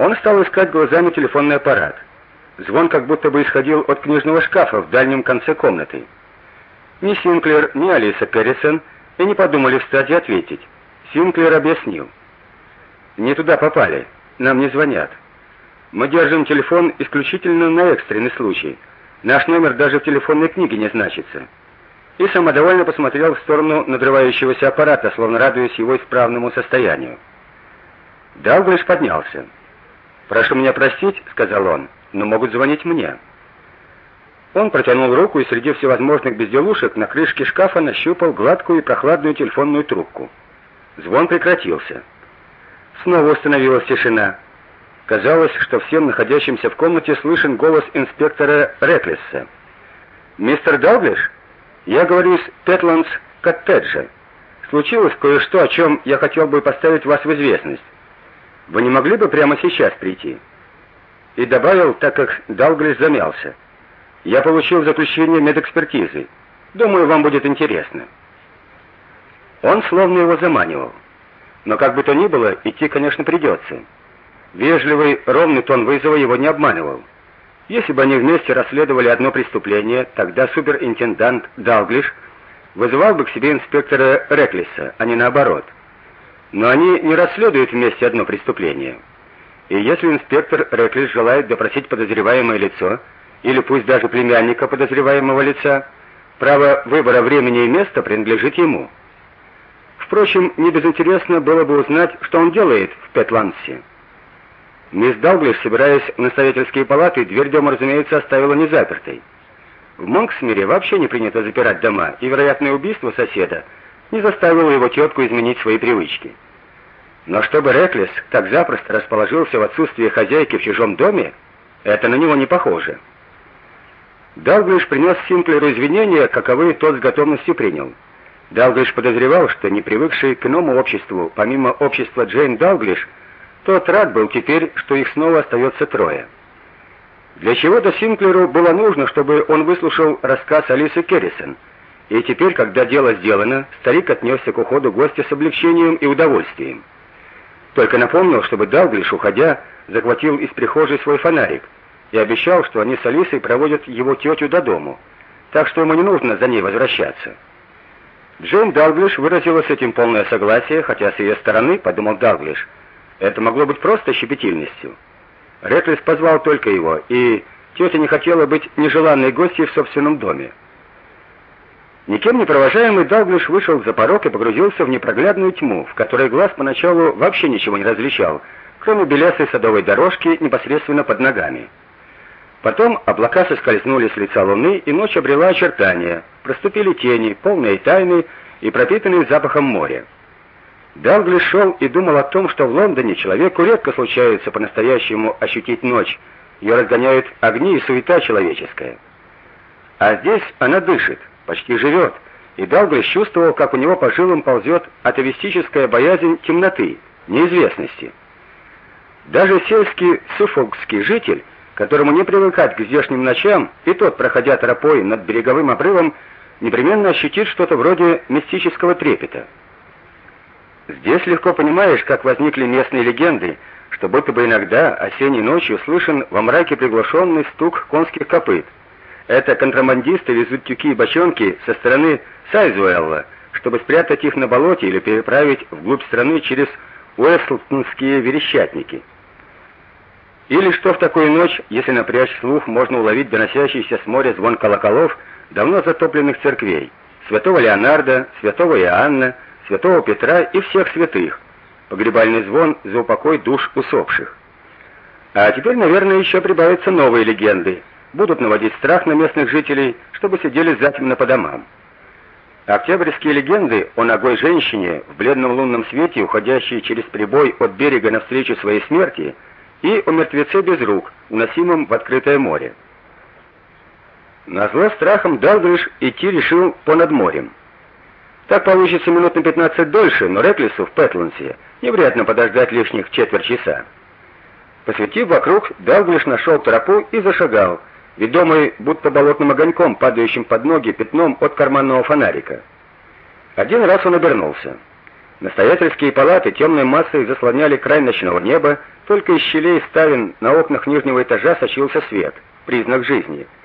Он стал искать глазами телефонный аппарат. Звон как будто бы исходил от книжного шкафа в дальнем конце комнаты. Ни Синклер, ни Алиса Керрисон и не подумали встать и ответить. Синклер объяснил. «Не туда попали. Нам не звонят. Мы держим телефон исключительно на экстренный случай. Наш номер даже в телефонной книге не значится». И самодовольно посмотрел в сторону надрывающегося аппарата, словно радуясь его исправному состоянию. Далглиш поднялся. «Прошу меня простить», — сказал он, — «но могут звонить мне». Он протянул руку и среди всевозможных безделушек на крышке шкафа нащупал гладкую и прохладную телефонную трубку. Звон прекратился. Снова установилась тишина. Казалось, что всем находящимся в комнате слышен голос инспектора Реклесса. «Мистер Далглиш, я говорю из Петландс коттеджа. Случилось кое-что, о чем я хотел бы поставить вас в известность. Вы не могли бы прямо сейчас прийти?» И добавил, так как Далглиш замялся. Я получил заключение медэкспертизы. Думаю, вам будет интересно. Он словно его заманивал. Но как бы то ни было, идти, конечно, придется. Вежливый, ровный тон вызова его не обманывал. Если бы они вместе расследовали одно преступление, тогда суперинтендант Далглиш вызывал бы к себе инспектора Реклиса, а не наоборот. Но они не расследуют вместе одно преступление. И если инспектор Реклис желает допросить подозреваемое лицо, или пусть даже племянника подозреваемого лица, право выбора времени и места принадлежит ему. Впрочем, не безинтересно было бы узнать, что он делает в Петландсе. Мисс Далглиш, собираясь в наставительские палаты, дверь дома, разумеется, оставила незапертой. В Монксмире вообще не принято запирать дома, и вероятное убийство соседа не заставило его тетку изменить свои привычки. Но чтобы Реклес так запросто расположился в отсутствие хозяйки в чужом доме, это на него не похоже. Далглиш принес Синклеру извинения, каковы тот с готовностью принял. Далглиш подозревал, что не привыкший к иному обществу, помимо общества Джейн Далглиш, тот рад был теперь, что их снова остается трое. Для чего-то Синклеру было нужно, чтобы он выслушал рассказ Алисы Керрисон. И теперь, когда дело сделано, старик отнесся к уходу гостя с облегчением и удовольствием. Только напомнил, чтобы Далглиш, уходя, захватил из прихожей свой фонарик — и обещал, что они с Алисой проводят его тетю до дому, так что ему не нужно за ней возвращаться. Джейн Далглиш выразила с этим полное согласие, хотя с ее стороны, подумал Далглиш, это могло быть просто щепетильностью. Реклис позвал только его, и тетя не хотела быть нежеланной гостьей в собственном доме. Никем не провожаемый Далглиш вышел за порог и погрузился в непроглядную тьму, в которой глаз поначалу вообще ничего не различал, кроме белесой садовой дорожки непосредственно под ногами. Потом облака соскользнули с лица луны, и ночь обрела очертания. Проступили тени, полные тайны и пропитанные запахом моря. Далглиш шел и думал о том, что в Лондоне человеку редко случается по-настоящему ощутить ночь. Ее разгоняют огни и суета человеческая. А здесь она дышит, почти живет, и Далглиш чувствовал, как у него по жилам ползет атовистическая боязнь темноты, неизвестности. Даже сельский суфолкский житель которому не привыкать к здешним ночам, и тот, проходя тропой над береговым обрывом, непременно ощутит что-то вроде мистического трепета. Здесь легко понимаешь, как возникли местные легенды, что будто бы иногда осенней ночью слышен во мраке приглушенный стук конских копыт. Это контрабандисты везут тюки и бочонки со стороны Сайзуэлла, чтобы спрятать их на болоте или переправить вглубь страны через Уэстлтонские верещатники. Или что в такую ночь, если напрячь слух, можно уловить доносящийся с моря звон колоколов давно затопленных церквей, святого Леонарда, святого Иоанна, святого Петра и всех святых, погребальный звон за упокой душ усопших. А теперь, наверное, еще прибавятся новые легенды, будут наводить страх на местных жителей, чтобы сидели затемно по домам. Октябрьские легенды о ногой женщине в бледном лунном свете, уходящей через прибой от берега навстречу своей смерти – и о мертвеце без рук, уносимом в открытое море. Назло страхом Далглиш идти решил понад морем. Так получится минут на 15 дольше, но Реклису в Петландсе невредно подождать лишних четверть часа. Посветив вокруг, Далглиш нашел тропу и зашагал, ведомый будто болотным огоньком, падающим под ноги пятном от карманного фонарика. Один раз он обернулся. Настоятельские палаты темной массой заслоняли край ночного неба, только из щелей ставен на окнах нижнего этажа сочился свет, признак жизни.